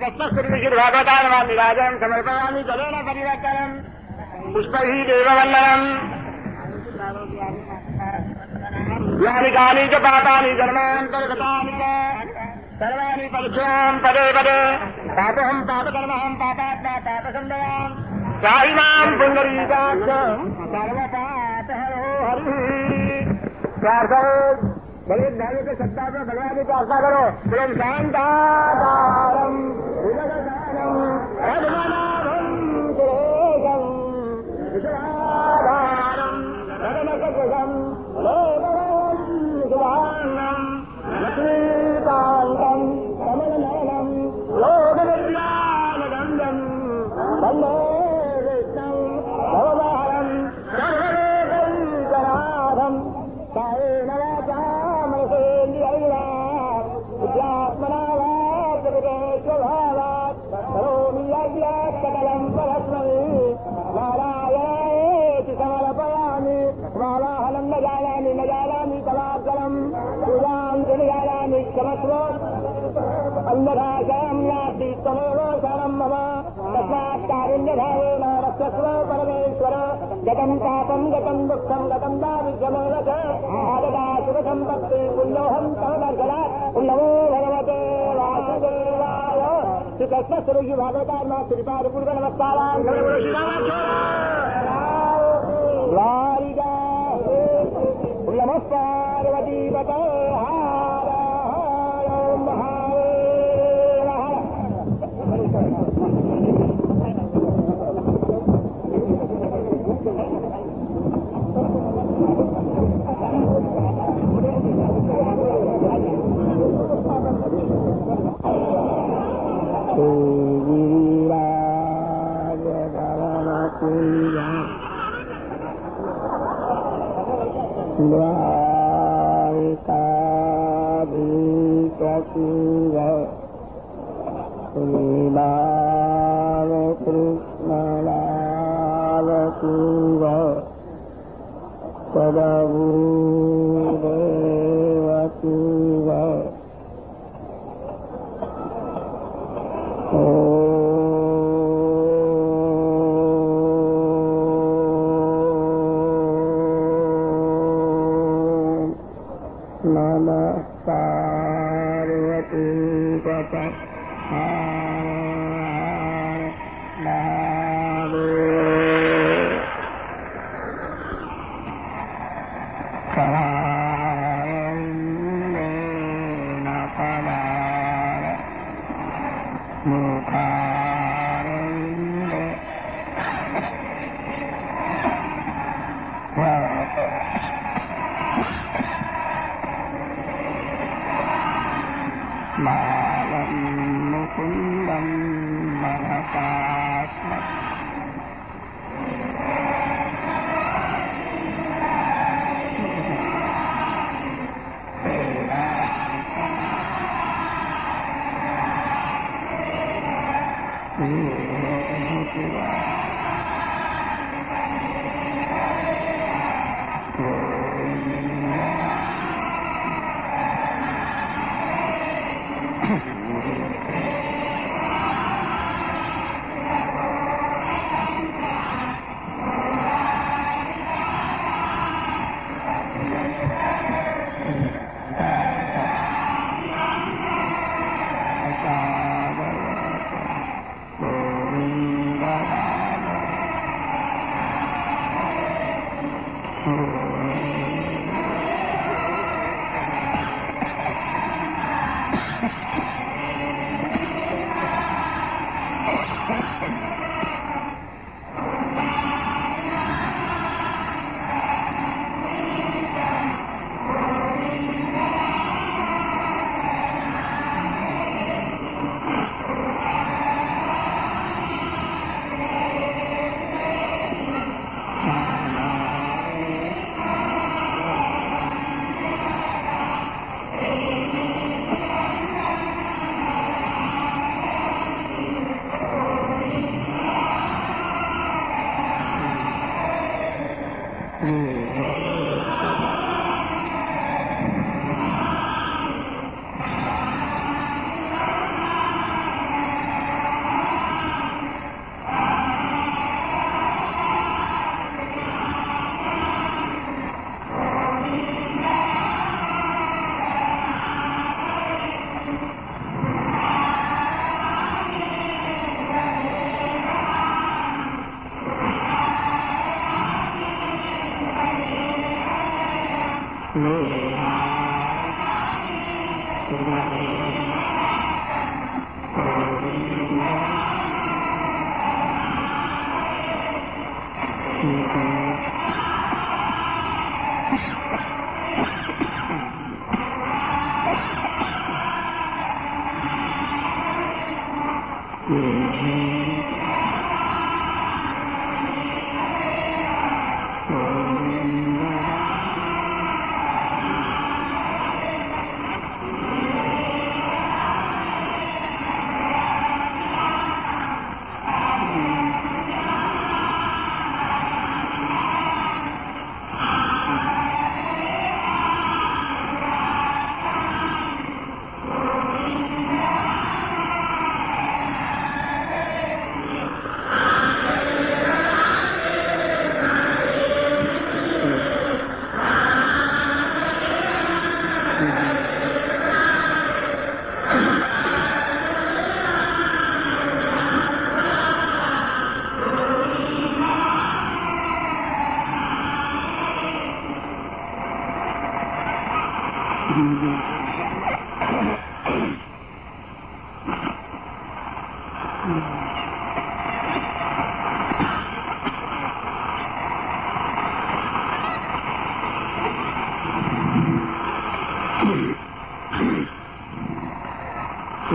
श्रीकृष्णस्वरूपभागवतान् राजम् समर्पयामि जलेन परिवर्तनम् पुष्पैः देववल्लभम् यानि कानि च पापानि जन्मान्तर्गतानि च सर्वाणि परिक्षयाम् पदे पदे पापहम् पापकर्महम् पापात्मा पापसन्दयाम् साहिमाम् पुण्डरीकाक्षम् सर्वपापहरो हरिः प्रार्थना बड़े न्याय के सत्ता में भगवान की प्रार्थना करो तुम शांताकारम هذا معنى जानामि क्षमस्व अन्यभाषाम् नास्ति त्वमेव शरणम् मम तस्मात् कारुण्यभावेन रक्षस्व परमेश्वर गतम् पापम् गतम् दुःखम् गतम् दारिद्र्यमेव च आगता सुखसम्पत्ति पुण्योऽहम् तव दर्शनात् पुण्यमो भगवते वासुदेवाय श्रीकृष्णस्वरूपी भागवतात्मा श्रीपादपूर्व नमस्कारान् द्वारिका नमः पार्वतीपते قولا ذلكابي كثيرا قل بار كريشنا لا لكيرا تدعو पत मालम् Oh,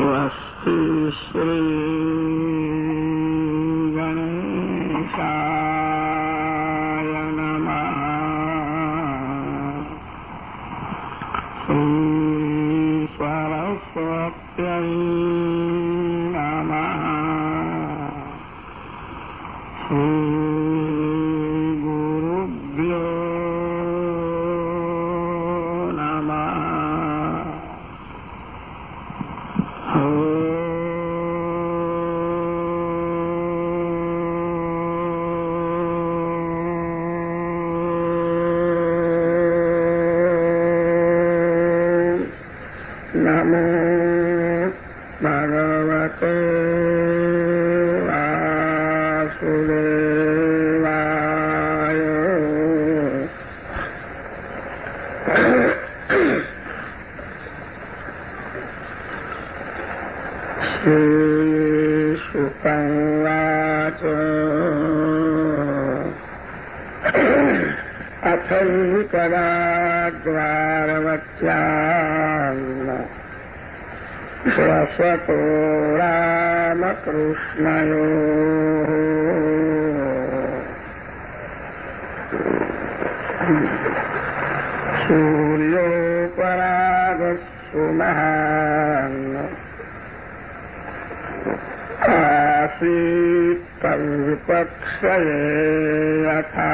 Allah'ın sırrı. सूर्योपरागस्तु महान् आसीत् तल्पक्षये यथा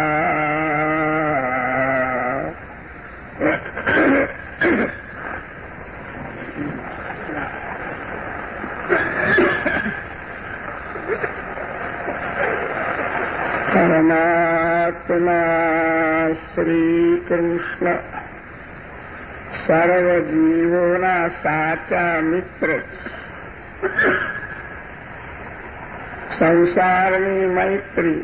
પરમાત્મા શ્રી કૃષ્ણ સર્વજીવોના સાચા મિત્ર સંસારની મૈત્રી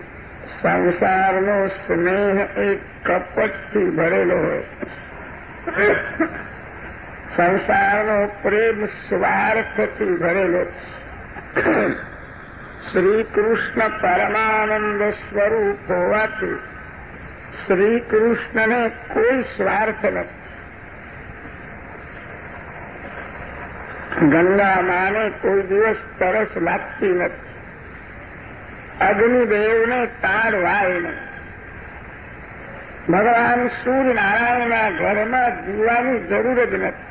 સંસારનો સ્નેહ એક કપટથી ભરેલો હોય સંસારનો પ્રેમ સ્વાર્થથી ભરેલો શ્રી કૃષ્ણ પરમાનંદ સ્વરૂપ હોવાથી શ્રીકૃષ્ણને કોઈ સ્વાર્થ નથી. ગંગામાને કોઈ દિવસ તરસ લાગતી નથી. અગ્નિદેવને તાર વાય નહીં ભગવાન સૂર્યનારાયણના ઘરમાં જીવવાની જરૂર જ નથી.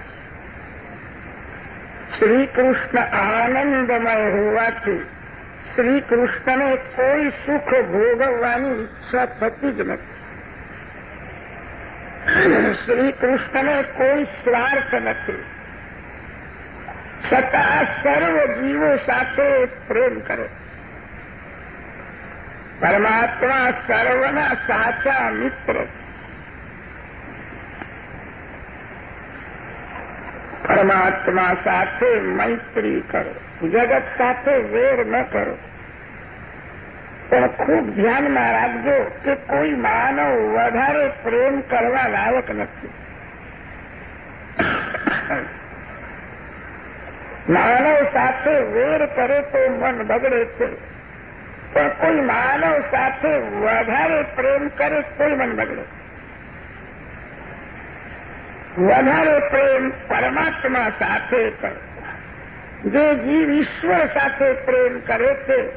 શ્રીકૃષ્ણ આનંદમય હોવાથી શ્રી કૃષ્ણને કોઈ સુખ ભોગવવાની ઈચ્છા થતી જ નથી. શ્રી કૃષ્ણને કોઈ સ્વાર્થ નથી. છતાં સર્વ જીવો સાથે પ્રેમ કરે. પરમાત્મા સર્વના સાચા મિત્ર પરમાત્મા સાથે મૈત્રી કરો. જગત સાથે વેર ન કરો. પણ ખૂબ ધ્યાનમાં રાખજો કે કોઈ માનવ વધારે પ્રેમ કરવા લાયક નથી. માનવ સાથે વેર કરે તો મન બગડે છે. પણ કોઈ માનવ સાથે વધારે પ્રેમ કરે કોઈ મન બગડે વધારે પ્રેમ પરમાત્મા સાથે કરે. જે જીવ ઈશ્વર સાથે પ્રેમ કરે છે,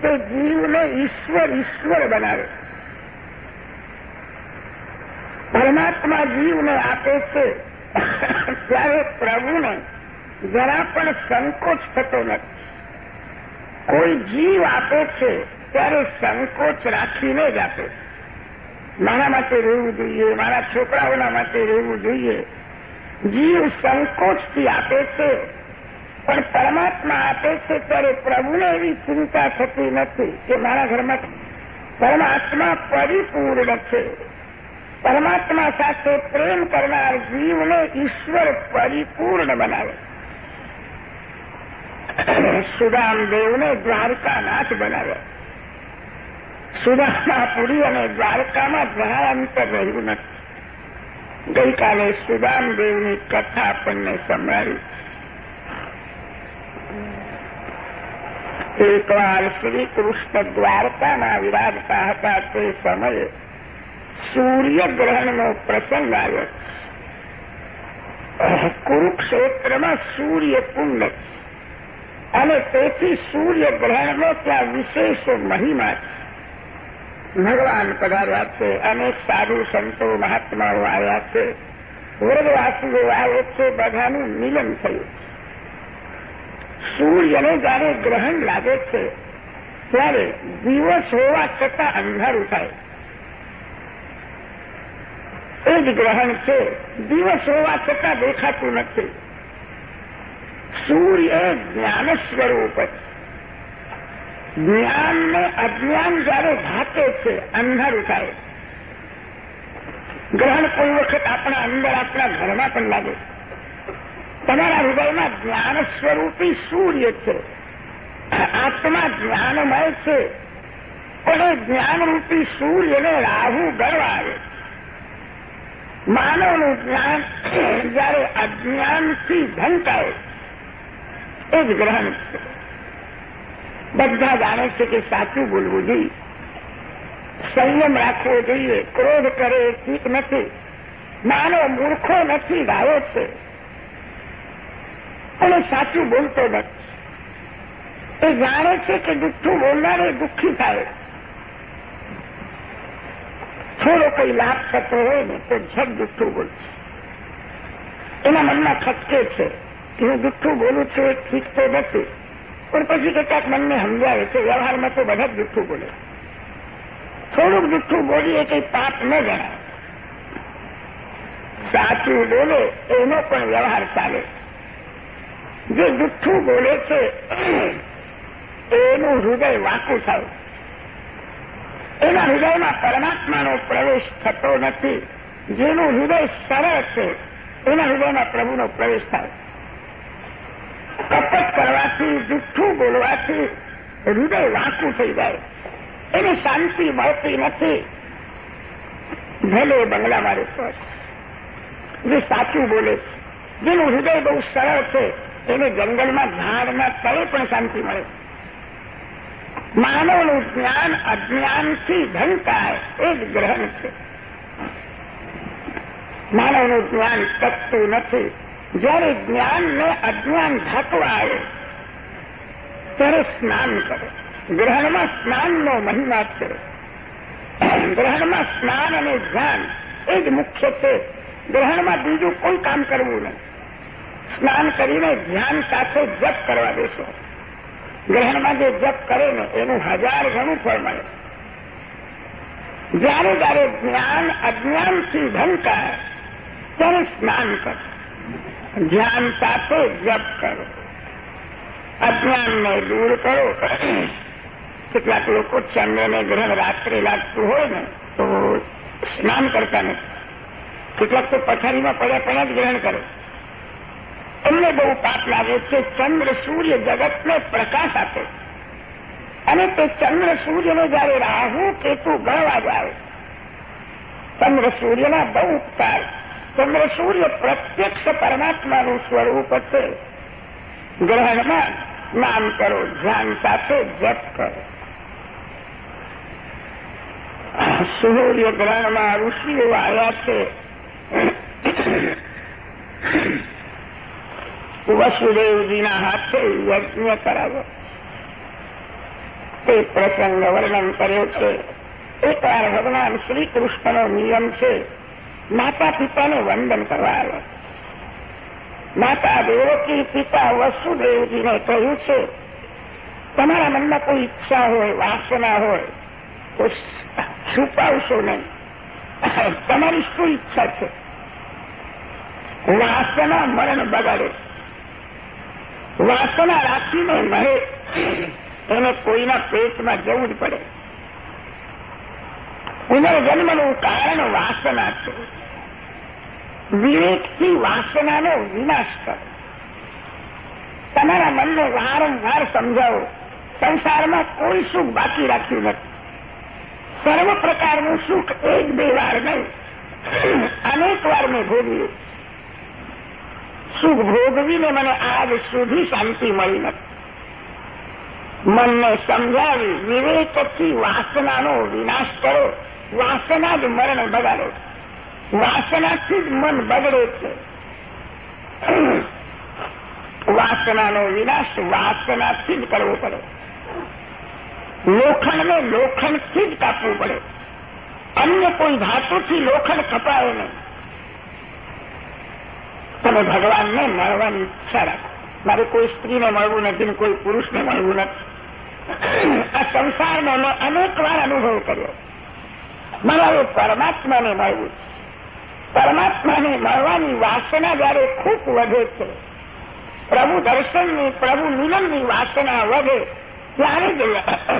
તે જીવને ઈશ્વર ઈશ્વર બનાવે. પરમાત્મા જીવને આપે છે, ત્યારે પ્રભુને જરા પણ સંકોચ થતો નથી. કોઈ જીવ આપે છે, ત્યારે સંકોચ રાખીને જ આપે મારા માટે રહેવું જોઈએ, મારા છોકરાઓના માટે રહેવું જોઈએ. જીવ સંકોચથી આપે છે, પણ પરમાત્મા આપે છે ત્યારે પ્રભુને એવી ચિંતા થતી નથી કે મારા ઘરમાં પરમાત્મા પરિપૂર્ણ છે. પરમાત્મા સાથે પ્રેમ કરનાર જીવને ઈશ્વર પરિપૂર્ણ બનાવે. સુદામદેવને દ્વારકાનાથ બનાવ્યા સુદામાપુરી અને દ્વારકામાં ઘણા અંતર રહ્યું નથી. ગઈકાલે સુદામદેવની કથા આપણને સંભળાવી. એકવાર શ્રી દ્વારકામાં વિરાજતા હતા તે સમયે સૂર્યગ્રહણનો પ્રસંગ આવ્યો. કુરુક્ષેત્રમાં સૂર્યકુંડ અને તેથી સૂર્યગ્રહણનો ત્યાં વિશેષ મહિમા છે. ભગવાન પધાર્યા છે અને સાધુ સંતો મહાત્માઓ આવ્યા છે. વર્ગવાસીઓ આવે છે, બધાનું મિલન થયું. સૂર્યને જયારે ગ્રહણ લાગે છે, ત્યારે દિવસ હોવા છતાં અંધારું થાય. એ જ ગ્રહણ છે, દિવસ હોવા છતાં દેખાતું નથી. સૂર્ય જ્ઞાન સ્વરૂપ છે. જ્ઞાનને અજ્ઞાન જયારે ભાતે છે, અંધારું થાય. ગ્રહણ કોઈ વખત આપણા અંદર, આપણા ઘરમાં પણ લાગે. તમારા હૃદયમાં જ્ઞાન સ્વરૂપી સૂર્ય છે. આત્મા જ્ઞાનમય છે. પણ એ જ્ઞાનરૂપી સૂર્યને રાહુ ગળવા આવે. માનવનું જ્ઞાન જયારે અજ્ઞાનથી ઢંકાય એ જ ગ્રહણ છે. બધા જાણે છે કે સાચું બોલવું જોઈએ. સંયમ રાખવો જોઈએ. ક્રોધ કરે ઠીક નથી. માનવ મૂર્ખો નથી ગાયો છે. અને સાચું બોલતો નથી. એ જાણે છે કે દુઃખું બોલનારે દુઃખી થાય. થોડો કઈ લાભ થતો હોય ને, તો ઝટ દુઃખું બોલશે એના મનમાં ખટકે છે કે હું દુઃખું બોલું છું એ ઠીક તો નથી. પણ પછી કેટલાક મનને સમજાવે કે વ્યવહારમાં તો બધા જ જુઠ્ઠું બોલે. થોડુંક જુઠ્ઠું બોલીએ કંઈ પાપ ન જણાય સાચું બોલે એનો પણ વ્યવહાર ચાલે. જે જુઠ્ઠું બોલે છે, એનું હૃદય વાંકું થાય. એના હૃદયમાં પરમાત્માનો પ્રવેશ થતો નથી. જેનું હૃદય સરળ છે, એના હૃદયમાં પ્રભુનો પ્રવેશ થાય. કપટ કરવાથી, જુઠ્ઠું બોલવાથી, હૃદય વાંકું થઈ જાય. એને શાંતિ મળતી નથી. ભલે બંગલામાં રહેતો જે સાચું બોલે જેનું હૃદય બહુ સરળ છે, એને જંગલમાં ઝાડના તળે પણ શાંતિ મળે. માનવનું જ્ઞાન અજ્ઞાનથી ઢંકાય એ જ ગ્રહણ છે. માનવનું જ્ઞાન ટકતું નથી. જ્યારે જ્ઞાનને અજ્ઞાન ઢાંકવા આવે, ત્યારે સ્નાન કરે. ગ્રહણમાં સ્નાનનો મહિમા છે. ગ્રહણમાં સ્નાન અને ધ્યાન એ જ મુખ્ય છે. ગ્રહણમાં બીજું કોઈ કામ કરવું નહીં. સ્નાન કરીને ધ્યાન સાથે જપ કરવા દેશો ગ્રહણમાં જે જપ કરે ને, એનું હજાર ગણું ફળ મળે. જ્યારે જ્યારે જ્ઞાન અજ્ઞાનથી ઢંકાય, ત્યારે સ્નાન કરો. ધ્યાન સાથે જપ કરો. અજ્ઞાનને દૂર કરો. કેટલાક લોકો ચંદ્રને ગ્રહણ રાત્રે લાગતું હોય ને, તો સ્નાન કરતા નથી. કેટલાક તો પથારીમાં પડ્યા પડ્યા જ ગ્રહણ કરે. એમને બહુ પાપ લાગે છે ચંદ્ર સૂર્ય જગતને પ્રકાશ આપે. અને તે ચંદ્ર સૂર્યને જયારે રાહુ, કેતુ ગણવા જ આવે ચંદ્ર સૂર્યના બહુ ઉપકાર ચંદ્ર સૂર્ય પ્રત્યક્ષ પરમાત્માનું સ્વરૂપ છે ગ્રહણમાં નામ કરો, ધ્યાન સાથે જપ કરો. સૂર્ય ગ્રહણમાં ઋષિઓ આવ્યા છે. વસુદેવજીના હાથે યજ્ઞ કરાવો. તે પ્રસંગ વર્ણન કર્યો છે. એકવાર ભગવાન શ્રી કૃષ્ણનો નિયમ છે. માતા પિતાને વંદન કરવા આવે. માતા દેવકી પિતા વસુદેવજીને કહ્યું છે, તમારા મનમાં કોઈ ઈચ્છા હોય, વાસના હોય, તો છુપાવશો નહીં. તમારી શું ઈચ્છા છે? વાસના મરણ બગાડે. વાસના રાખીને મહે એને કોઈના પેટમાં જવું જ પડે. પુનર્જન્મનું કારણ વાસના છે. વિવેકથી વાસનાનો વિનાશ કરો. તમારા મનને વારંવાર સમજાવો, સંસારમાં કોઈ સુખ બાકી રાખ્યું નથી. સર્વ પ્રકારનું સુખ એક બે વાર નહીં, અનેક વાર મેં ભોગવ્યું. સુખ ભોગવીને મને આજ સુધી શાંતિ મળી નથી. મનને સમજાવી વિવેકથી વાસનાનો વિનાશ કરો. વાસના જ મરણ બગાડે વાસનાથી જ મન બગડે છે. વાસનાનો વિનાશ વાસનાથી જ કરવો પડે. લોખંડને લોખંડથી જ કાપવું પડે. અન્ય કોઈ ધાતુથી લોખંડ કપાય નહીં. તમે ભગવાનને મળવાની ઈચ્છા રાખો. મારે કોઈ સ્ત્રીને મળવું નથી ને કોઈ પુરુષને મળવું નથી. આ સંસારનો અનેક વાર અનુભવ કર્યો. મારે પરમાત્માને મળવું પરમાત્માને મળવાની વાસના જયારે ખૂબ વધે છે, પ્રભુ દર્શનની, પ્રભુ મિલનની વાસના વધે, ત્યારે જ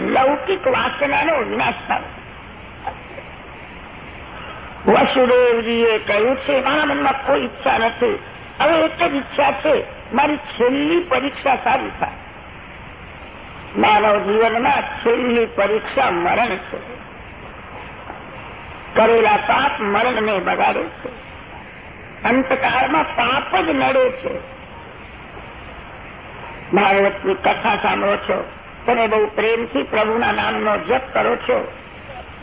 લૌકિક વાસનાનો વિનાશ થાય. વસુદેવજીએ કહ્યું છે, મારા મનમાં કોઈ ઈચ્છા નથી. હવે એક જ ઈચ્છા છે, મારી છેલ્લી પરીક્ષા સારી થાય. માનવ જીવનમાં છેલ્લી પરીક્ષા મરણ છે. કરેલા પાપ મરણને બગાડે છે. અંતકાળમાં પાપ જ નડે છે. ભાગવતની કથા સાંભળો છો. તમે બહુ પ્રેમથી પ્રભુના નામનો જપ કરો છો.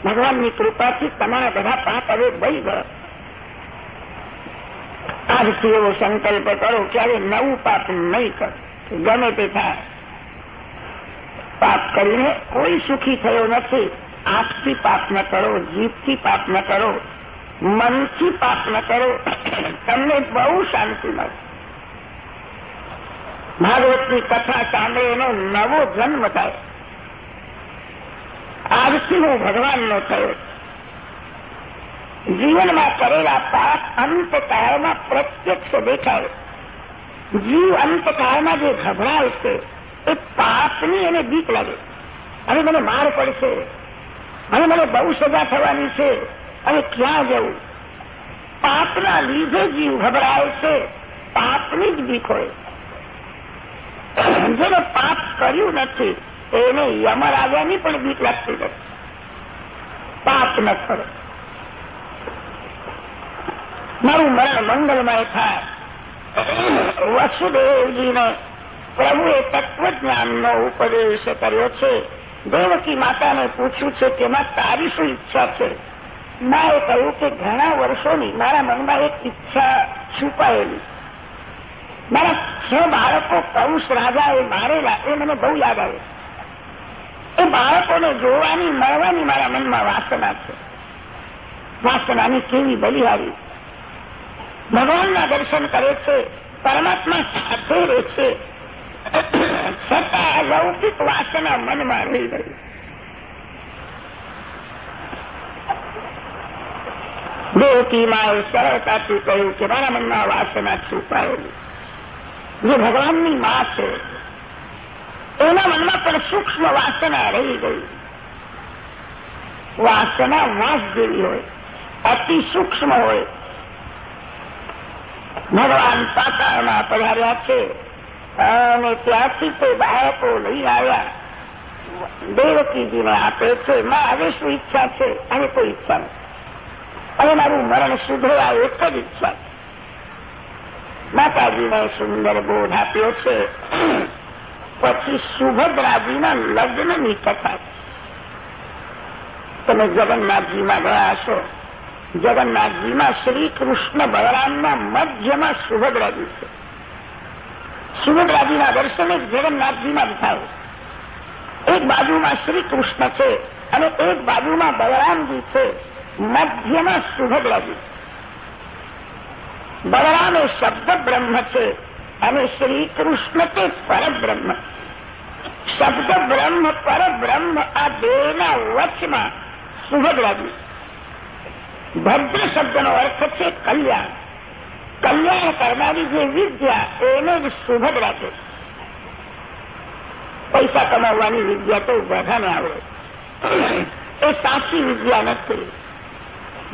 ભગવાનની કૃપાથી તમારા બધા પાપ હવે બળી ગયો. આજથી એવો સંકલ્પ કરો ક્યારે નવું પાપ નહીં કરો. ગમે તે થાય. પાપ કરીને કોઈ સુખી થયો નથી. આંખથી પાપ ન કરો, જીભથી પાપ ન કરો, મનથી પાપ ન કરો. તમને બહુ શાંતિ મળશે ભાગવતની કથા સામે એનો નવો જન્મ થાય. આજથી હું ભગવાનનો થયો. જીવનમાં કરેલા પાપ અંતકાળમાં પ્રત્યક્ષ દેખાય. જીવ અંતકાળમાં જે ગભરાય છે, એ પાપની એને બીક લાગે. હવે મને માર પડશે. હવે મને બહુ સજા થવાની છે. અને ક્યાં જવું? પાપના લીધે જીવ ગભરાય છે પાપની જ બીક જેને પાપ કર્યું નથી, એને યમરાજાની પણ બીક લાગતી નથી. પાપ ન કરો. મારું મરણ મંગલમય થાય. વસુદેવજીને પ્રભુએ તત્વજ્ઞાનનો ઉપદેશ કર્યો છે. દેવકી માતાને પૂછ્યું છે તેમાં તારી શું ઈચ્છા છે? માએ કહ્યું કે, ઘણા વર્ષોની મારા મનમાં એક ઈચ્છા છુપાયેલી. મારા છ બાળકો કૌશ રાજાએ મારેલા, એ મને બહુ યાદ આવે એ બાળકોને જોવાની, મળવાની મારા મનમાં વાસના છે. વાસનાની કેવી બલિહારી. ભગવાનના દર્શન કરે છે, પરમાત્મા સાથે રહે છે. છતાં લૌકિક વાસના મનમાં રહી ગઈ દેવકીમાં સરળતાથી કહ્યું કે મારા મનમાં વાસના છુપાયેલી. જે ભગવાનની માં છે, એના મનમાં પણ સૂક્ષ્મ વાસના રહી ગઈ. વાસના વાસ જેવી હોય, અતિ સૂક્ષ્મ હોય. ભગવાન પાતાળમાં પધાર્યા છે. અને ત્યાંથી તે બાળકો લઈ આવ્યા દેવકીજીને આપે છે માં હવે શું ઈચ્છા છે અને કોઈ ઈચ્છા નથી મારું મરણ આ એક જ ઈચ્છા માતાજીને સુંદર બોધ આપ્યો છે પછી સુભદ્રાજીના લગ્નની કથા તમે જગન્નાથજીમાં ગયા છો જગન્નાથજીમાં શ્રી કૃષ્ણ બલરામના મધ્યમાં સુભદ્રાજી છે સુભદ્રાજીના દર્શને જગન્નાથજીમાં થાય. એક બાજુમાં શ્રી કૃષ્ણ છે અને એક બાજુમાં બલરામજી છે. મધ્યમાં સુભદ્રાજી. બલરામ એ શબ્દ બ્રહ્મ છે અને શ્રી કૃષ્ણ તે પરબ્રહ્મ. શબ્દ બ્રહ્મ, પરબ્રહ્મ આ દેહના વચમાં સુભદ્રાજી. ભદ્ર શબ્દનો અર્થ છે કલ્યાણ. કલ્યાણ કરનારી જે વિદ્યા, એને જ સુભદ રાખે પૈસા કમાવવાની વિદ્યા તો બધાને આવડે. એ સાચી વિદ્યા નથી.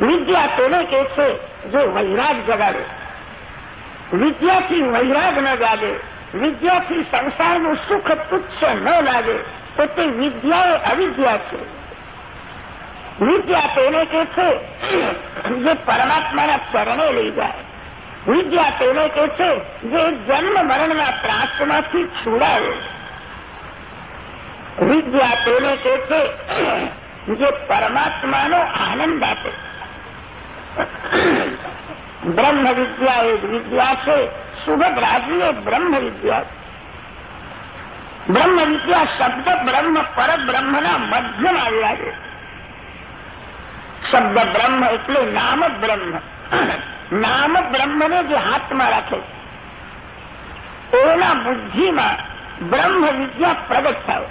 વિદ્યા તેને કે છે, જે વૈરાગ જગાડે. વિદ્યાથી વૈરાગ ન જાગે, વિદ્યાથી સંસારનું સુખ તુચ્છ ન લાગે, તો તે વિદ્યા એ અવિદ્યા છે. વિદ્યા તેને કે છે, જે પરમાત્માના ચરણે લઈ જાય. વિદ્યા તેને કે છે જે જન્મ મરણના ત્રાસમાંથી છોડાયો. વિદ્યા તેને કે છે જે પરમાત્માનો આનંદ આપે. બ્રહ્મ વિદ્યા એ વિદ્યા છે સુભદ્રાજી એ બ્રહ્મ વિદ્યા બ્રહ્મ વિદ્યા શબ્દ બ્રહ્મ પરબ્રહ્મના મધ્યમાં આવ્યા છે શબ્દ બ્રહ્મ એટલે નામ બ્રહ્મ. નામ બ્રહ્મને જે હાથમાં રાખે એના બુદ્ધિમાં બ્રહ્મ વિદ્યા પ્રગટ થાય.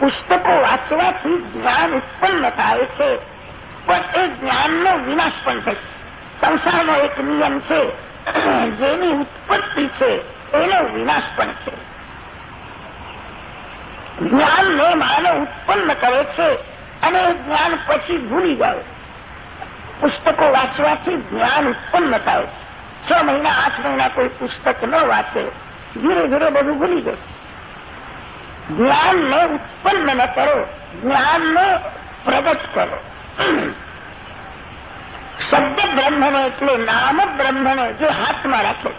પુસ્તકો વાંચવાથી જ્ઞાન ઉત્પન્ન થાય છે, પણ એ જ્ઞાનનો વિનાશ પણ થશે સંસારનો એક નિયમ છે, જેની ઉત્પત્તિ છે, એનો વિનાશ પણ છે. જ્ઞાનને માનવ ઉત્પન્ન કરે છે, અને એ જ્ઞાન પછી ભૂલી જાય. પુસ્તકો વાંચવાથી જ્ઞાન ઉત્પન્ન થાય. છ મહિના, આઠ મહિના કોઈ પુસ્તક ન વાંચે. ધીરે ધીરે બધું ભૂલી જશે જ્ઞાનને ઉત્પન્ન ન કરો, જ્ઞાનને પ્રગટ કરો. શબ્દ બ્રહ્મને એટલે નામ બ્રહ્મને જે હાથમાં રાખે.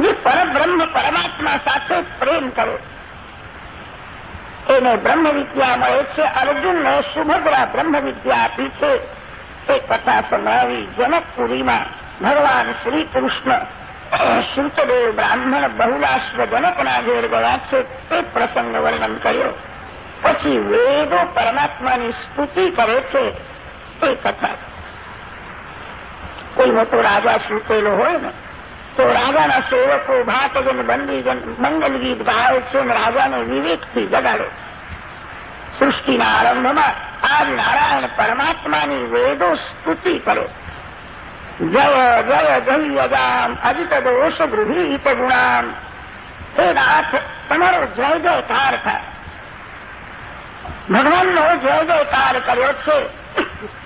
જે પરબ્રહ્મ પરમાત્મા સાથે પ્રેમ કરો. એને બ્રહ્મ વિદ્યા મળે છે. અર્જુનને સુભદ્રા બ્રહ્મ વિદ્યા આપી છે. એ કથા સંભળાવી જનકપુરીમાં ભગવાન શ્રી શ્રુતદેવ બ્રાહ્મણ બહુલાશ્વ જનકના ઘેર ગયા છે તે પ્રસંગ વર્ણન કર્યો. પછી વેદો પરમાત્માની સ્તુતિ કરે છે તે કથા. કોઈ મોટો રાજા સૂતેલો હોય ને, તો રાજાના સેવકો ભાતજન, બંદીજન મંગલ ગીત ગાય છે અને રાજાને વિવેકથી જગાડે. સૃષ્ટિના આરંભમાં આજ નારાયણ પરમાત્માની વેદો સ્તુતિ કરો. જય જય જયજામ અજિત દોષ ગૃહીત ગુણામ હે નાથ, તમારો જય જયકાર થાય. ભગવાનનો જય જયકાર કર્યો છે.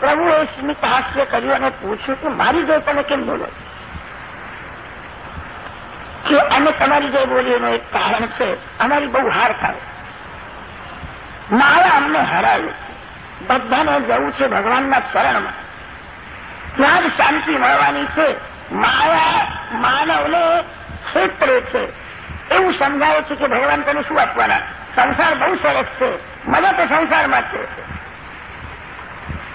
પ્રભુએ સ્મિત હાસ્ય કર્યું અને પૂછ્યું કે મારી જય તમે કેમ બોલો? કે અમે તમારી જય બોલીએ એનું એક કારણ છે, અમારી બહુ હાર થાય. મારા અમને હરાવી બધાને જવું છે ભગવાનના શરણમાં. ત્યાં જ શાંતિ મળવાની છે. માયા માનવને ક્ષેત્રે છે. એવું સમજાવે છે કે ભગવાન તને શું આપવાના? સંસાર બહુ સરસ છે. મજા તો સંસારમાં છે.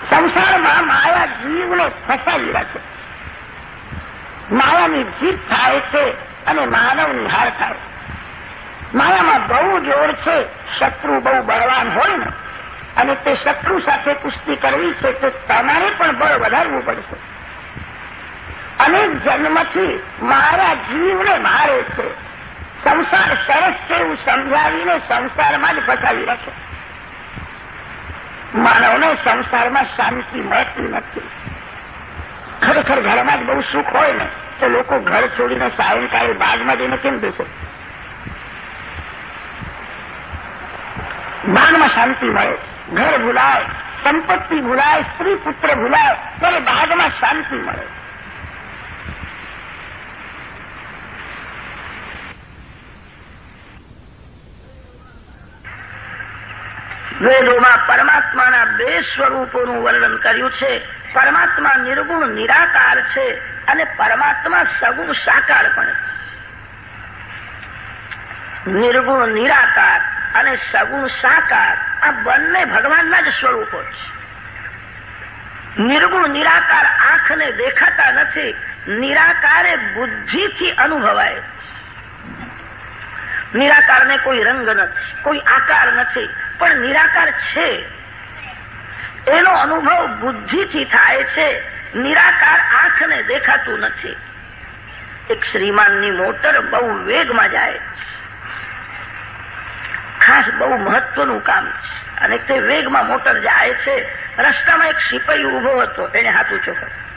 સંસારમાં માયા જીવને ફસાવી રાખે. માયાની જીત થાય છે અને માનવની હાર થાય. માયામાં બહુ જોર છે. શત્રુ બહુ બળવાન હોય ને અને તે શત્રુ સાથે કુસ્તી કરવી છે તો તમારે પણ બળ વધારવું પડશે. અનેક જન્મથી મારા જીવને મારે છે. સંસાર સરસ છે એવું સમજાવીને સંસારમાં જ ફસાવી રાખે. માનવને સંસારમાં શાંતિ મળતી નથી. ખરેખર ઘરમાં જ બહુ સુખ હોય ને, તો લોકો ઘર છોડીને સાયંકાળે બાગમાં જઈને કેમ દેશે બાગમાં શાંતિ મળે. ઘર ભૂલાય, સંપત્તિ ભૂલાય, સ્ત્રી પુત્ર ભૂલાય, ત્યારે બાદમાં શાંતિ મળે. વેદોમાં પરમાત્માના બે સ્વરૂપોનું વર્ણન કર્યું છે. પરમાત્મા નિર્ગુણ, નિરાકાર છે અને પરમાત્મા સગુણ, સાકાર પણ નિર્ગુણ, નિરાકાર અને સગુણ સાકાર આ બંને ભગવાનના જ સ્વરૂપો છે. નિર્ગુણ, નિરાકાર આંખને દેખાતા નથી, નિરાકારે બુદ્ધિથી અનુભવાય નિરાકારને કોઈ રંગ નથી, કોઈ આકાર નથી, પણ નિરાકાર છે. એનો અનુભવ બુદ્ધિથી થાય છે, નિરાકાર આંખને દેખાતું નથી. એક શ્રીમાનની મોટર બહુ વેગમાં જાય ખાસ બહુ મહત્વનું કામ છે. અને તે વેગમાં મોટર જાય છે. રસ્તામાં એક સિપાઈ ઊભો હતો એને હાથ ઊંચો કર્યો.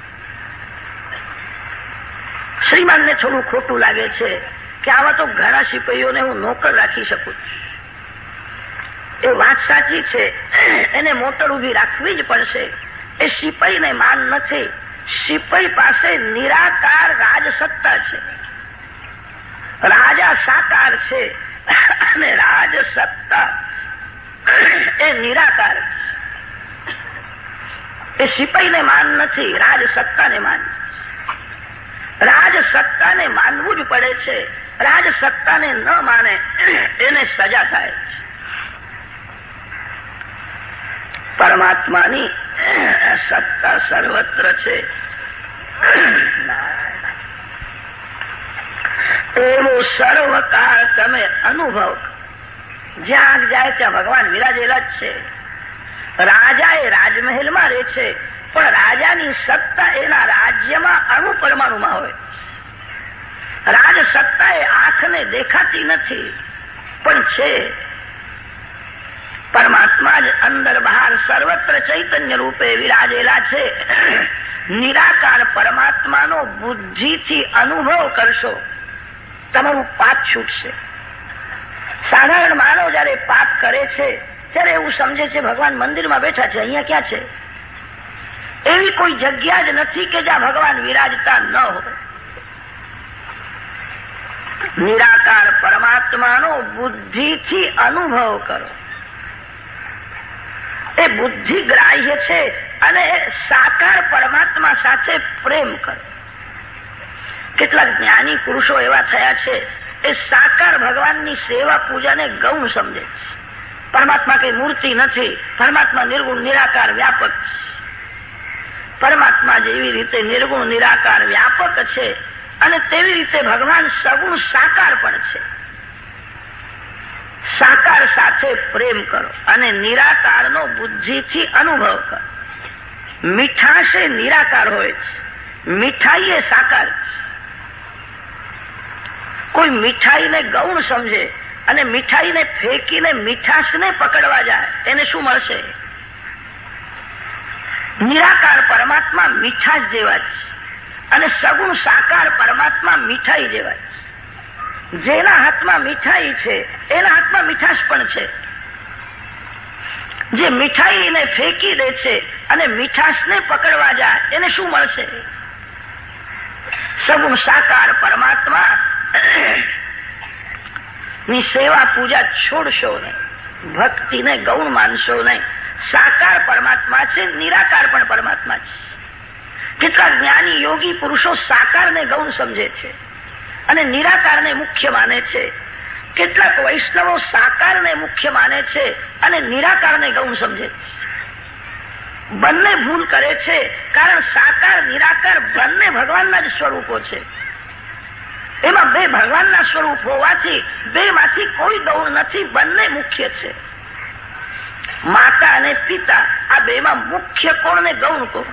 શ્રીમાનને થોડું ખોટું લાગે છે કે આવા તો ઘણા સિપાહીઓને હું નોકર રાખી શકું એ વાત સાચી છે. એને મોટર ઊભી રાખવી જ પડશે. એ સિપાહીને માન નથી. સિપાહી પાસે નિરાકાર રાજસત્તા છે. રાજા સાકાર છે. અને રાજસત્તા એ નિરાકાર. એ સિપાહીને માન નથી રાજસત્તાને માન. રાજસત્તાને માનવું જ પડે છે. રાજ સત્તાને ન માને, એને સજા થાય છે. પરમાત્માની સત્તા સર્વત્ર છે. એવો સર્વકાળ તમે અનુભવ જ્યાં જાય ત્યાં ભગવાન વિરાજેલા જ છે. રાજા એ રાજમહેલમાં રહે છે, પણ રાજાની સત્તા એના રાજ્યમાં અણુ પરમાણુમાં હોય. રાજ સત્તા એ આંખને દેખાતી નથી, પણ છે. પરમાત્મા જ અંદર બહાર સર્વત્ર ચૈતન્ય રૂપે વિરાજેલા છે. નિરાકાર પરમાત્માનો બુદ્ધિથી અનુભવ કરશો. તમારું પાપ છૂટશે. સાધારણ માનવ જયારે પાપ કરે છે, ત્યારે એવું સમજે છે ભગવાન મંદિરમાં બેઠા છે, અહીંયા ક્યાં છે? એવી કોઈ જગ્યા જ નથી કે જ્યાં ભગવાન વિરાજતા ન હોય. નિરાકાર પરમાત્માનો બુદ્ધિથી અનુભવ કરો. એ બુદ્ધિ ગ્રાહ્ય છે અને સાકાર પરમાત્મા સાથે પ્રેમ કરો. કેટલાક જ્ઞાની પુરુષો એવા થયા છે, એ સાકાર ભગવાનની સેવા પૂજાને ગૌણ સમજે પરમાત્મા કઈ મૂર્તિ નથી, પરમાત્મા નિર્ગુણ, નિરાકાર, વ્યાપક પરમાત્મા જેવી રીતે નિર્ગુણ, નિરાકાર, વ્યાપક છે અને તેવી રીતે ભગવાન સગુણ સાકાર પણ છે. સાકાર સાથે પ્રેમ કરો અને નિરાકારનો બુદ્ધિથી અનુભવ કરો. મીઠાશે નિરાકાર હોય છે મીઠાઈ એ સાકાર છે. કોઈ મીઠાઈને ગૌણ સમજે અને મીઠાઈને ફેંકીને મીઠાશને પકડવા જાય એને શું મળશે? નિરાકાર પરમાત્મા મીઠાશ જેવા જ અને સગુણ સાકાર પરમાત્મા મીઠાઈ જેવા જ જેના હાથમાં મીઠાઈ છે, એના હાથમાં મીઠાશ પણ છે. જે મીઠાઈને ફેંકી દે છે અને મીઠાશને પકડવા જાય, એને શું મળશે? સગુણ સાકાર પરમાત્મા ની સેવા પૂજા છોડશો નહીં. ભક્તિને ગૌણ માનશો નહીં. સાકાર પરમાત્મા છે, નિરાકાર પણ પરમાત્મા છે. કેટલાક જ્ઞાની યોગી પુરુષો સાકારને ગૌણ સમજે છે અને નિરાકારને મુખ્ય માને છે. કેટલાક વૈષ્ણવો સાકારને મુખ્ય માને છે અને નિરાકારને ગૌણ સમજે છે. બંને ભૂલ કરે છે, કારણ સાકાર, નિરાકાર બંને ભગવાનના જ સ્વરૂપો છે. એમાં બે ભગવાનના સ્વરૂપ હોવાથી બેમાંથી કોઈ ગૌણ નથી, બંને મુખ્ય છે. માતા અને પિતા, આ બેમાં મુખ્ય કોણ ગૌણ કોણ?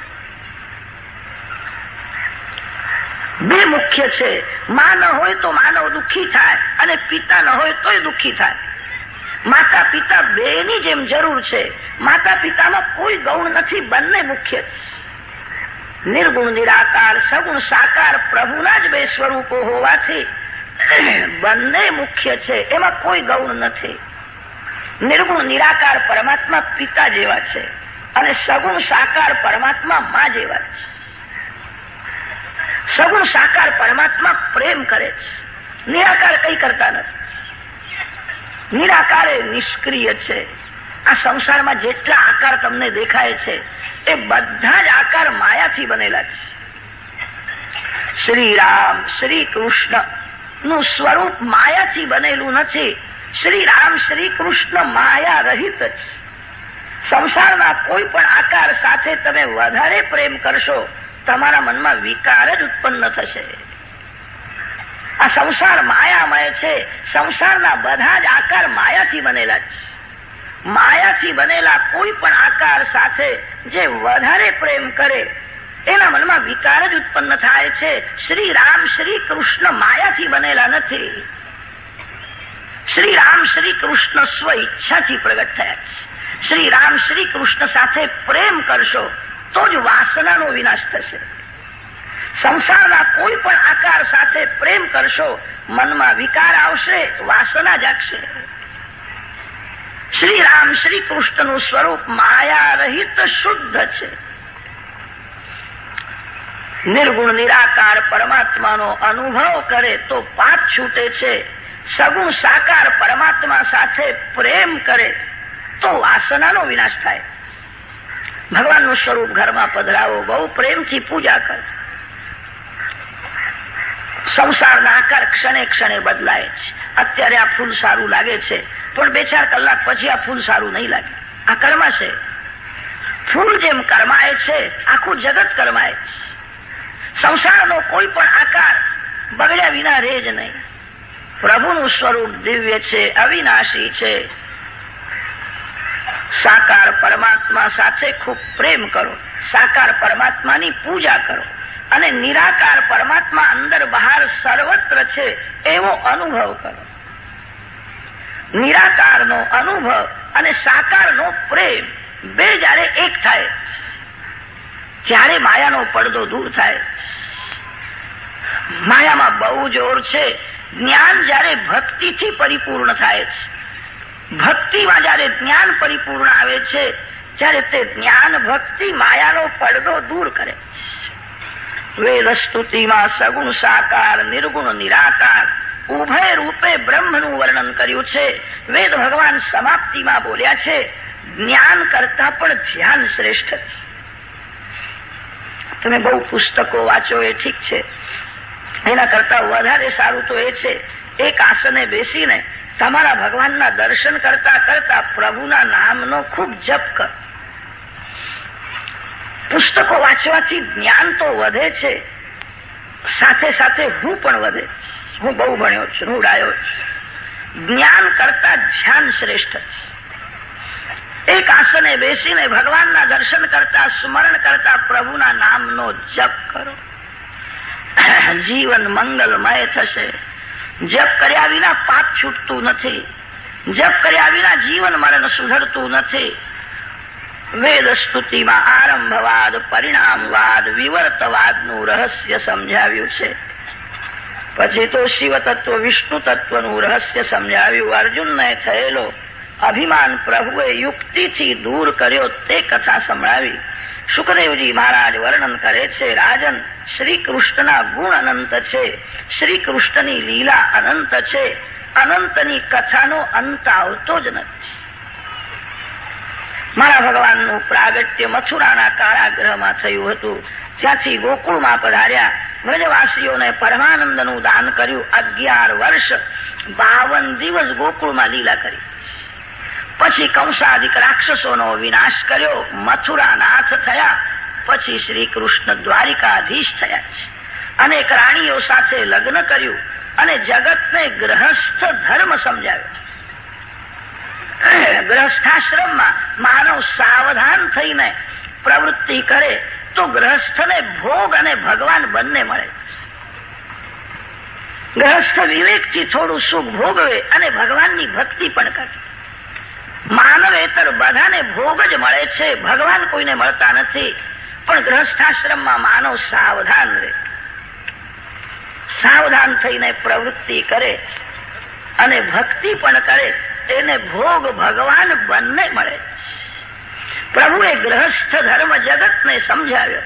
બે મુખ્ય છે. મા ન હોય તો માનવ દુઃખી થાય અને પિતા ન હોય તોય દુઃખી થાય. માતા પિતા બેની જેમ જરૂર છે. માતા પિતામાં કોઈ ગૌણ નથી, બંને મુખ્ય છે. નિર્ગુણ, નિરાકાર, સગુણ, સાકાર પ્રભુના જ બે સ્વરૂપો હોવાથી બંને મુખ્ય છે, એમાં કોઈ ગૌણ નથી. નિર્ગુણ, નિરાકાર પરમાત્મા પિતા જેવા છે અને સગુણ, સાકાર પરમાત્મા મા જેવા છે. સગુણ, સાકાર પરમાત્મા પ્રેમ કરે છે. નિરાકાર કઈ કરતા નથી. નિરાકાર એ નિષ્ક્રિય છે. આ સંસારમાં જેટલા આકાર તમને દેખાય છે, એ બધા જ આકાર માયાથી બનેલા છે. શ્રી રામ શ્રી કૃષ્ણનું સ્વરૂપ માયાથી બનેલું નથી. શ્રી રામ શ્રી કૃષ્ણ માયા રહિત જ. સંસારના કોઈ પણ આકાર સાથે તમે વધારે પ્રેમ કરશો, તમારા મનમાં વિકાર જ ઉત્પન્ન થશે. આ સંસાર માયામય છે. સંસારના બધા જ આકાર માયાથી બનેલા છે માયાથી બનેલા કોઈ પણ આકાર સાથે જે વધારે પ્રેમ કરે, એના મનમાં વિકાર જ ઉત્પન્ન થાય છે. શ્રી રામ શ્રી કૃષ્ણ માયાથી બનેલા નથી. શ્રી રામ શ્રી કૃષ્ણ સ્વ ઈચ્છાથી પ્રગટ થયા છે. શ્રી રામ શ્રી કૃષ્ણ સાથે પ્રેમ કરશો, તો જ વાસનાનો વિનાશ થશે. સંસારના કોઈ પણ આકાર સાથે પ્રેમ કરશો, મનમાં વિકાર આવશે, વાસના જાગશે. શ્રી રામ શ્રી કૃષ્ણનું સ્વરૂપ માયા રહિત શુદ્ધ છે. નિર્ગુણ, નિરાકાર પરમાત્માનો અનુભવ કરે તો પાપ છૂટે છે. સગુણ, સાકાર પરમાત્મા સાથે પ્રેમ કરે તો વાસનાનો વિનાશ થાય. ભગવાનનું સ્વરૂપ ઘરમાં પધરાવો, બહુ પ્રેમથી પૂજા કરો. સંસારના આકાર ક્ષણે ક્ષણે બદલાય છે. અત્યારે આ ફૂલ સારું લાગે છે, પણ બે ચાર કલાક પછી આ ફૂલ સારું નહીં લાગે. આ કર્મ છે. ફૂલ જેમ કર્માય છે, આખું જગત કર્માય છે. સંસારનો કોઈ પણ આકાર બગડ્યા વિના રહે જ નહીં. પ્રભુનું સ્વરૂપ દિવ્ય છે, અવિનાશી છે. સાકાર પરમાત્મા સાથે ખૂબ પ્રેમ કરો. સાકાર પરમાત્માની પૂજા કરો. અને નિરાકાર પરમાત્મા અંદર બહાર સર્વત્ર છે એવો અનુભવ કરો. નિરાકારનો અનુભવ અને સાકારનો પ્રેમ બે જ્યારે એક થાય ત્યારે માયાનો પડદો દૂર થાય. માયામાં બહુ જોર છે. જ્ઞાન જ્યારે ભક્તિથી પરિપૂર્ણ થાય છે. ભક્તિમાં જ્યારે જ્ઞાન પરિપૂર્ણ આવે છે, ત્યારે તે જ્ઞાન ભક્તિ માયાનો પડદો દૂર કરે. વેદ સ્તુતિમાં સગુણ સાકાર નિર્ગુણ નિરાકાર ઉભય રૂપે બ્રહ્મનું વર્ણન કર્યું છે વેદ ભગવાન સમાપ્તિમાં બોલ્યા છે જ્ઞાન કરતા પણ ધ્યાન શ્રેષ્ઠ તમે બહુ પુસ્તકો વાંચો એ ઠીક છે। એના કરતા વધારે સારું તો એ છે, એક આસને બેસીને તમારા ભગવાનના દર્શન કરતા કરતા પ્રભુના નામનો ખૂબ જપ કર। પુસ્તકો વાંચવાથી જ્ઞાન તો વધે છે. સાથે સાથે હું પણ વધે. હું બહુ ભણ્યો છું, હું ડાયો છું. જ્ઞાન કરતા ધ્યાન શ્રેષ્ઠ છે. એક આસને બેસીને ભગવાનના દર્શન કરતા, સ્મરણ કરતા પ્રભુના નામનો જપ કરો. જીવન મંગલમય થશે. જપ કર્યા વિના પાપ છૂટતું નથી. જપ કર્યા વિના જીવન મરણ સુધરતું નથી. વેદ સ્તુતિમાં આરંભવાદ, પરિણામવાદ, વિવર્તવાદનું રહસ્ય સમજાવ્યું છે. પછી તો શિવ તત્વ વિષ્ણુ તત્વનું રહસ્ય સમજાવ્યું. અર્જુનને થયેલો અભિમાન પ્રભુએ યુક્તિથી દૂર કર્યો તે કથા સંભળાવી. સુખદેવજી મહારાજ વર્ણન કરે છે, રાજન શ્રી કૃષ્ણના ગુણ અનંત છે. શ્રી કૃષ્ણની લીલા અનંત છે. અનંતની કથાનો અંત આવતો જ નથી. મારા ભગવાનનું પ્રાગટ્ય મથુરાના કારાગ્રહમાં થયું હતું. ત્યાંથી ગોકુળમાં પધાર્યા. વ્રજવાસીઓને પરમાનંદનું દાન કર્યું. અગિયાર વર્ષ, બાવન દિવસ ગોકુળમાં લીલા કરી. પછી કંસાધિક રાક્ષસોનો વિનાશ કર્યો. મથુરા નાથ થયા. પછી શ્રી કૃષ્ણ દ્વારિકાધીશ થયા અનેક રાણીઓ સાથે લગ્ન કર્યું અને જગતને ગ્રહસ્થ ધર્મ સમજાવ્યો. ગ્રહસ્થાશ્રમમાં માનવ સાવધાન થઈને પ્રવૃત્તિ કરે તો ગ્રસ્થને ભોગ અને ભગવાન બંને મળે. ગ્રસ્થ વિવેકથી થોડું સુખ ભોગવે અને ભગવાનની ભક્તિ પણ કરે. માનવેતર બધાને ભોગ જ મળે છે, ભગવાન કોઈને મળતા નથી, પણ ગ્રસ્થાશ્રમમાં માનવ સાવધાન રહે. સાવધાન થઈને પ્રવૃત્તિ કરે અને ભક્તિ પણ કરે. એને ભોગ ભગવાન બંને મળે. પ્રભુએ ગ્રહસ્થ ધર્મ જગતને સમજાવ્યો.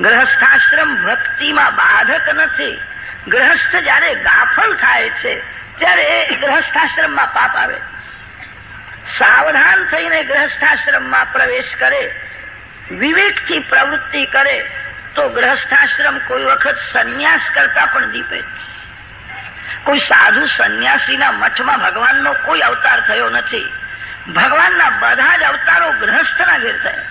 ગ્રહસ્થાશ્રમ ભક્તિમાં બાધક નથી. ગ્રહસ્થ જયારે ગાફલ થાય છે, ત્યારે એ ગ્રહસ્થાશ્રમમાં પાપ આવે. સાવધાન થઈને ગ્રહસ્થાશ્રમમાં પ્રવેશ કરે, વિવેકથી પ્રવૃત્તિ કરે, તો ગ્રહસ્થાશ્રમ કોઈ વખત સંન્યાસ કરતા પણ દીપે. કોઈ સાધુ સંન્યાસીના મઠમાં ભગવાનનો કોઈ અવતાર થયો નથી. ભગવાનના બધા જ અવતારો ગ્રહસ્થના ઘેર થયા.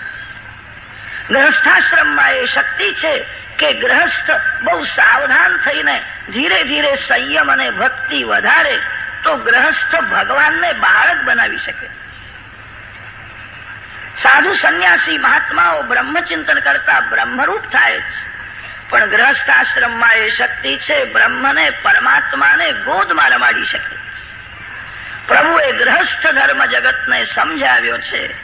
ગ્રહસ્થાશ્રમમાં એ શક્તિ છે કે ગ્રહસ્થ બહુ સાવધાન થઈને ધીરે ધીરે સંયમ અને ભક્તિ વધારે તો ગ્રહસ્થ ભગવાનને બાળક બનાવી શકે. સાધુ સંન્યાસી મહાત્માઓ બ્રહ્મચિંતન કરતા બ્રહ્મરૂપ થાય છે પણ ગ્રહસ્થાશ્રમમાં એ શક્તિ છે, બ્રહ્મને, પરમાત્માને ગોદમાં રમાડી શકે. પ્રભુએ ગ્રહસ્થ ધર્મ જગતને સમજાવ્યો છે.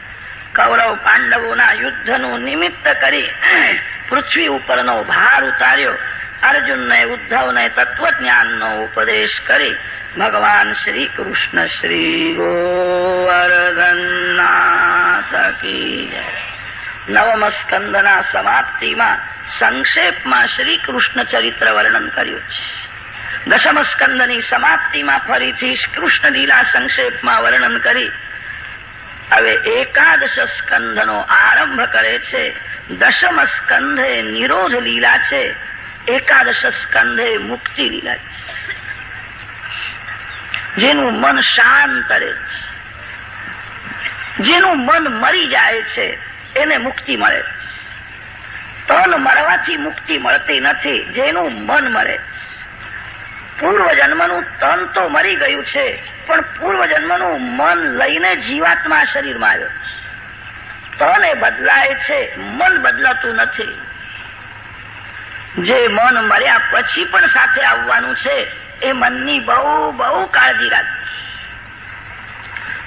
કૌરવ પાંડવોના યુદ્ધનું નિમિત્ત કરી પૃથ્વી ઉપરનો ભાર ઉતાર્યો. અર્જુનને, ઉદ્ધવને તત્વજ્ઞાનનો ઉપદેશ કરી ભગવાન શ્રી કૃષ્ણ શ્રી ગોવર્ધનનાથ કી નવમ સ્કંદના સમાપ્તિમાં સંક્ષેપમાં શ્રી કૃષ્ણ ચરિત્ર વર્ણન કર્યું. છે દશમ સ્કંદની સમાપ્તિમાં ફરીથી કૃષ્ણ લીલા સંક્ષેપમાં વર્ણન કરી. હવે એકાદશ સ્કંધનો આરંભ કરે છે. દશમ સ્કંધે નિરોધ લીલા છે. એકાદશ સ્કંધે મુક્તિ લીલા છે. જેનું મન શાંત રહે છે. જેનું મન મરી જાય છે. એને મુક્તિ મળે. તન મરવાથી મુક્તિ મળતી નથી, જેનું મન મળે. પૂર્વ જન્મનું તન તો મરી ગયું છે, પણ પૂર્વ જન્મનું મન લઈને જીવાત્મા શરીરમાં આવ્યો. તન એ બદલાય છે, મન બદલાતું નથી. જે મન મર્યા પછી પણ સાથે આવવાનું છે, એ મનની બહુ બહુ કાળજી રાખે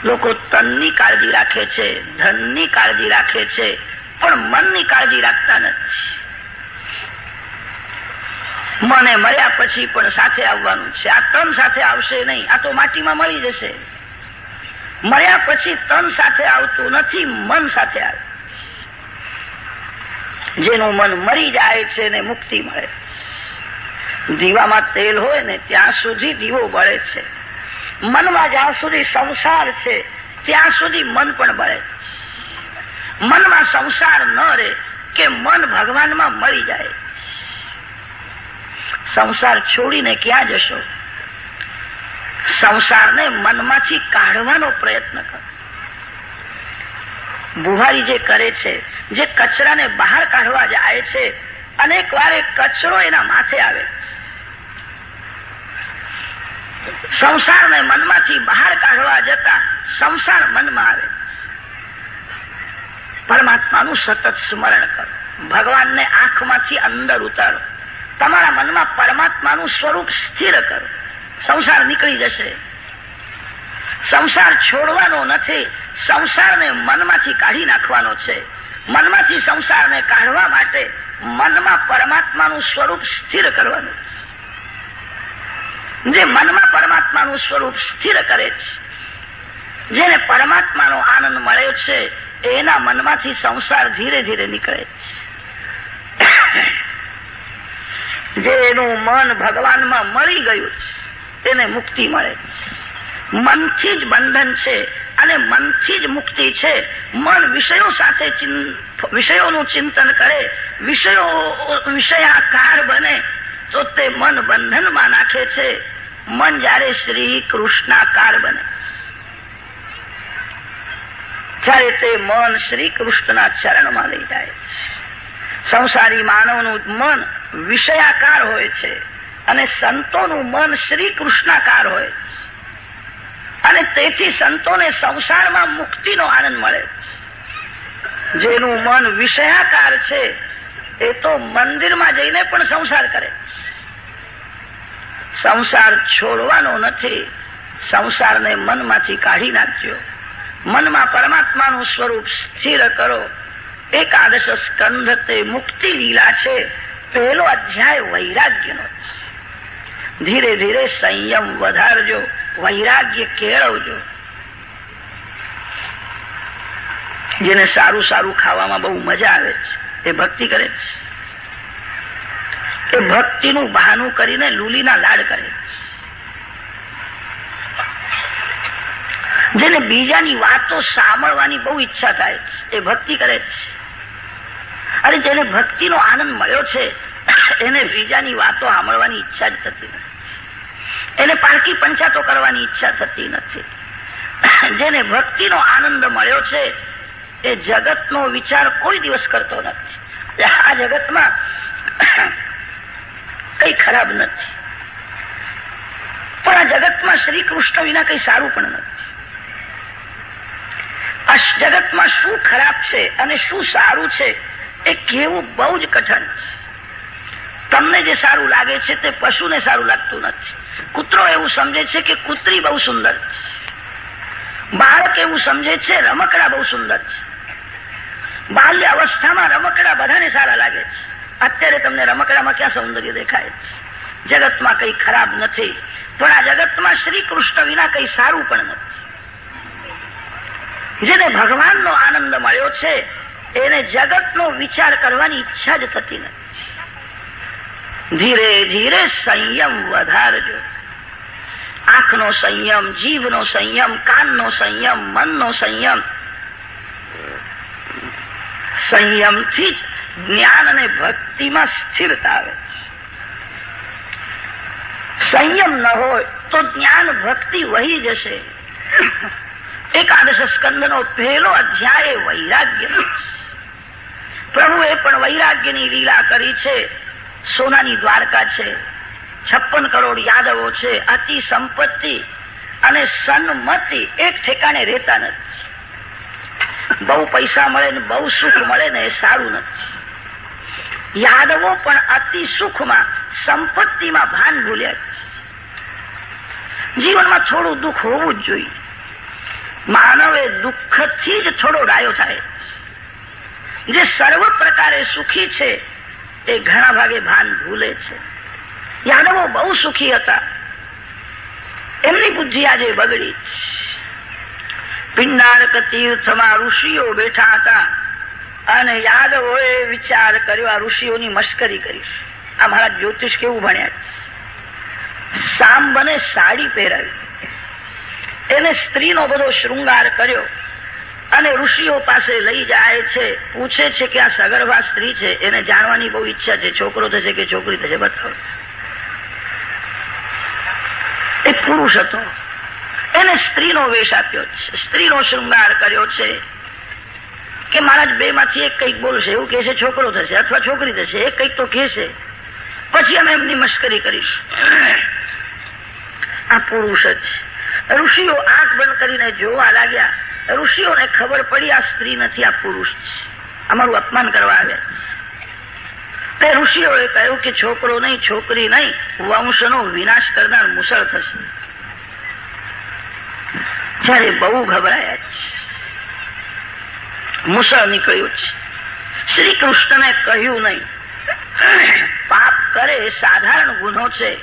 લોકો તનની કાળજી રાખે છે, ધનની કાળજી રાખે છે, પણ મનની કાળજી રાખતા નથી. મને મર્યા પછી પણ સાથે આવવાનું છે. આ તન સાથે આવશે નહીં. આ તો માટીમાં મળી જશે. મળ્યા પછી તન સાથે આવતું નથી, મન સાથે આવે. જેનું મન મરી જાય છે ને મુક્તિ મળે. દીવામાં તેલ હોય ને, ત્યાં સુધી દીવો બળે છે. મનમાં જ્યાં સુધી સંસાર છે, ત્યાં સુધી મન પણ બળે. મનમાં સંસાર ન રહે કે મન ભગવાનમાં મળી જાય. સંસાર છોડીને ક્યાં જશો? સંસારને મનમાંથી કાઢવાનો પ્રયત્ન કરો. બુહારી જે કરે છે, જે કચરાને બહાર કાઢવા જાય છે, અનેક વાર કચરો એના માથે આવે. સંસારને મનમાંથી બહાર કાઢવા જતા સંસાર મનમાં આવે. પરમાત્માનું સતત સ્મરણ કરો. ભગવાનને આંખમાંથી અંદર ઉતારો. તમારા મનમાં પરમાત્માનું સ્વરૂપ સ્થિર કરો. સંસાર નીકળી જશે. સંસાર છોડવાનો નથી, સંસારને મનમાંથી કાઢી નાખવાનો છે. મનમાંથી સંસારને કાઢવા માટે મનમાં પરમાત્માનું સ્વરૂપ સ્થિર કરવાનું જે મનમાં પરમાત્માનું સ્વરૂપ સ્થિર કરે છે. જેને પરમાત્માનો આનંદ મળ્યો છે, એના મનમાંથી સંસાર ધીરે ધીરે નીકળે છે. જેનું મન ભગવાનમાં મળી ગયું છે, તેને મુક્તિ મળે મનથી જ બંધન છે અને મનથી જ મુક્તિ છે. મન વિષયો સાથે વિષયોનું ચિંતન કરે, વિષયો, વિષયાકાર બને, તો તે મન બંધનમાં નાખે છે. મન જ્યારે શ્રી કૃષ્ણાકાર બને. ત્યારે તે મન શ્રી કૃષ્ણના ચરણમાં લઈ જાય સંસારી માનવનું મન વિષયાકાર હોય છે અને સંતોનું મન શ્રી કૃષ્ણાકાર હોય અને તેથી સંતોને સંસારમાં મુક્તિનો આનંદ મળે જેનું મન વિષયાકાર છે, એ તો મંદિરમાં જઈને પણ સંસાર કરે સંસાર છોડવાનો નથી. સંસારને મનમાંથી કાઢી નાખજો. મનમાં પરમાત્માનું સ્વરૂપ સ્થિર કરો. એકાદશ સ્કંધ તે મુક્તિ લીલા છે. પહેલો અધ્યાય વૈરાગ્યનો ધીરે ધીરે સંયમ વધારજો, વૈરાગ્ય કેળવજો. જેને સારું સારું ખાવામાં બહુ મજા આવે છે. એ ભક્તિ કરે છે. એ ભક્તિનું બહાનું કરીને લુલીના લાડ કરે. જેને બીજાની વાતો સાંભળવાની બહુ ઈચ્છા થાય, એ ભક્તિ કરે અને જેને ભક્તિનો આનંદ મળ્યો છે, એને બીજાની વાતો સાંભળવાની ઈચ્છા જ થતી નથી. એને પારકી પંચાતો કરવાની ઈચ્છા થતી નથી. જેને ભક્તિનો આનંદ મળ્યો છે, એ જગતનો વિચાર કોઈ દિવસ કરતો નથી. આ જગતમાં કઈ ખરાબ નથી. પણ આ જગતમાં શ્રી કૃષ્ણ વિના કઈ સારું પણ નથી. આ જગતમાં શું ખરાબ છે અને શું સારું છે એ કહેવું બહુ જ કઠણ છે. તમને જે સારું લાગે છે તે પશુને સારું લાગતું નથી. કૂતરો એવું સમજે છે કે કૂતરી બહુ સુંદર છે. બાળક એવું સમજે છે રમકડા બહુ સુંદર છે. બાલ્ય અવસ્થામાં રમકડા બધાને સારા લાગે છે. અત્યારે તમને રમકડામાં ક્યાં સૌંદર્ય દેખાય? જગતમાં કઈ ખરાબ નથી, પણ આ જગતમાં શ્રી કૃષ્ણ વિના કઈ સારું પણ નથી. જેને ભગવાનનો આનંદ મળ્યો છે, એને જગતનો વિચાર કરવાની ઈચ્છા જ થતી નથી. ધીરે ધીરે સંયમ વધારજો. આંખનો સંયમ, જીભનો સંયમ, કાનનો સંયમ, મનનો સંયમ, સંયમથી જ જ્ઞાન અને ભક્તિમાં સ્થિરતા આવે સંયમ ન હોય તો જ્ઞાન ભક્તિ વહી જશે. એકાદશ સ્કંદનો પહેલો અધ્યાય વૈરાગ્ય. પ્રભુએ પણ વૈરાગ્યની લીલા કરી છે. સોનાની દ્વારકા છે. છપ્પન કરોડ યાદવો છે. અતિ સંપત્તિ અને સન્મતિ એક ઠેકાણે રહેતા નથી. બહુ પૈસા મળે ને બહુ સુખ મળે ને એ સારું નથી. યાદવો પણ અતિ સુખમાં, સંપત્તિમાં ભાન ભૂલ્યા જીવનમાં થોડું દુઃખ હોવું જ જોઈએ. માનવે દુઃખથી જ થોડો ડાયો થાય જે સર્વ પ્રકારે સુખી છે, એ ઘણા ભાગે ભાન ભૂલે છે. યાદવો બહુ સુખી હતા. એમની બુદ્ધિ આજે બગડી પિંડારક તીર્થમાં ઋષિઓ બેઠા હતા. અને યાદવોએ વિચાર કર્યો, આ ઋષિઓની મશ્કરી કરી. આ મારા જ્યોતિષ કેવું ભણ્યા? સાંબને સાડી પહેરાવી. એને સ્ત્રીનો બધો શૃંગાર કર્યો અને ઋષિઓ પાસે લઈ જાય છે, પૂછે છે કે આ સગર્ભા સ્ત્રી છે, એને જાણવાની બહુ ઈચ્છા છે, છોકરો થશે કે છોકરી થશે, બતાવો. એ પુરુષ હતો. એને સ્ત્રીનો વેશ આપ્યો છે, સ્ત્રીનો શૃંગાર કર્યો છે કે મહારાજ બે માંથી એક કંઈક બોલશે, એવું કે છે, છોકરો થશે અથવા છોકરી થશે એક કંઈક તો કહેશે. પછી અમે એમની મશ્કરી કરીશું. આ પુરુષ જ. ઋષિઓ આંખ બંધ કરીને જોવા લાગ્યા. ઋષિઓને ખબર પડી, આ સ્ત્રી નથી, આ પુરુષ છે અમારું અપમાન કરવા આવે તે ઋષિઓએ કહ્યું કે છોકરો નહીં, છોકરી નહીં, વંશનો વિનાશ કરનાર મુસળ થશે. જ્યારે બહુ ગભરાયા છે. મુસળ નીકળ્યું છે. શ્રી કૃષ્ણને કહ્યું નહીં. પાપ કરે સાધારણ ગુનો છે.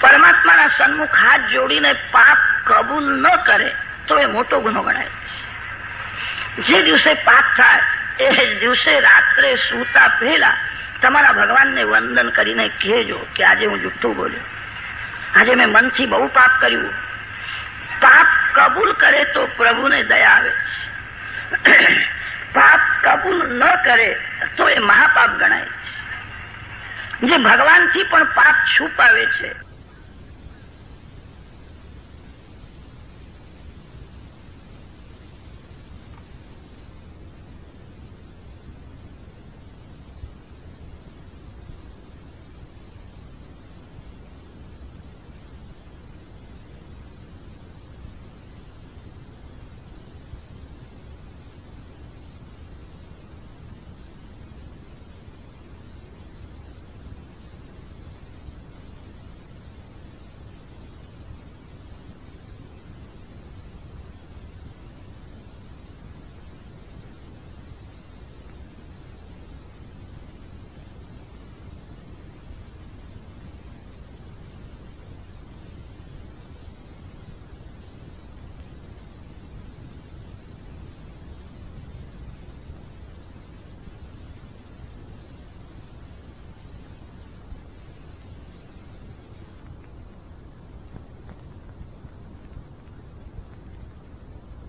પરમાત્માના સન્મુખ હાથ જોડીને પાપ કબૂલ ન કરે તો એ મોટો ગુનો ગણાય. જે દિવસે પાપ થાય, એ દિવસે રાત્રે સૂતા પહેલા તમારા ભગવાનને વંદન કરીને કહેજો કે આજે હું જુઠ્ઠું બોલ્યો. આજે મેં મનથી બહુ પાપ કર્યું. પાપ કબૂલ કરે તો પ્રભુને દયા આવે પાપ કબૂલ ન કરે તો એ મહાપાપ ગણાય જે ભગવાનથી પણ પાપ છુપાવે છે